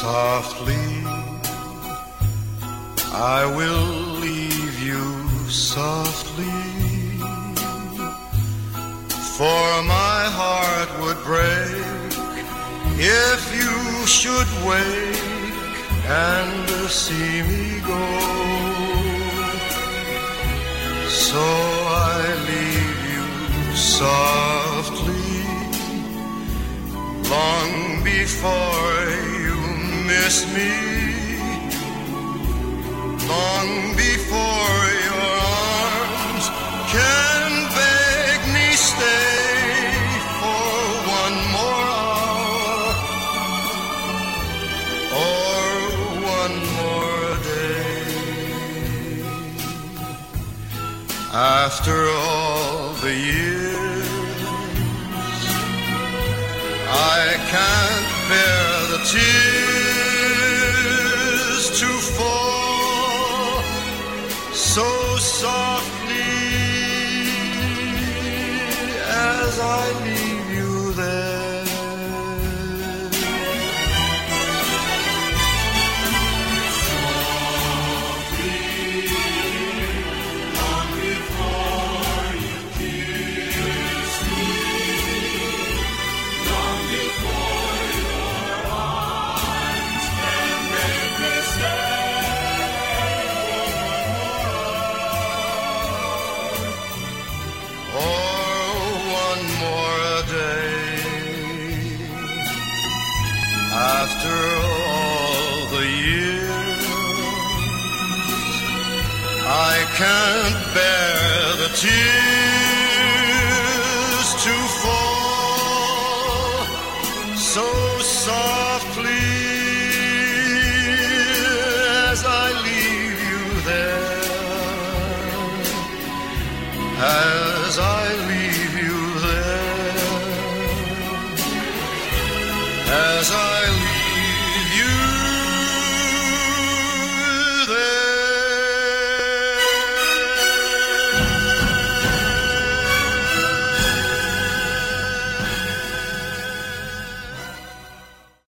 softly. I will leave you softly. For my heart would break if you should wake and see me go. So I leave you softly long before miss me long before your arms can beg me stay for one more hour or one more day. After all the years, I can't bear the tears so softly as I leave After all the years, I can't bear the tears to fall so softly as I leave you there as I leave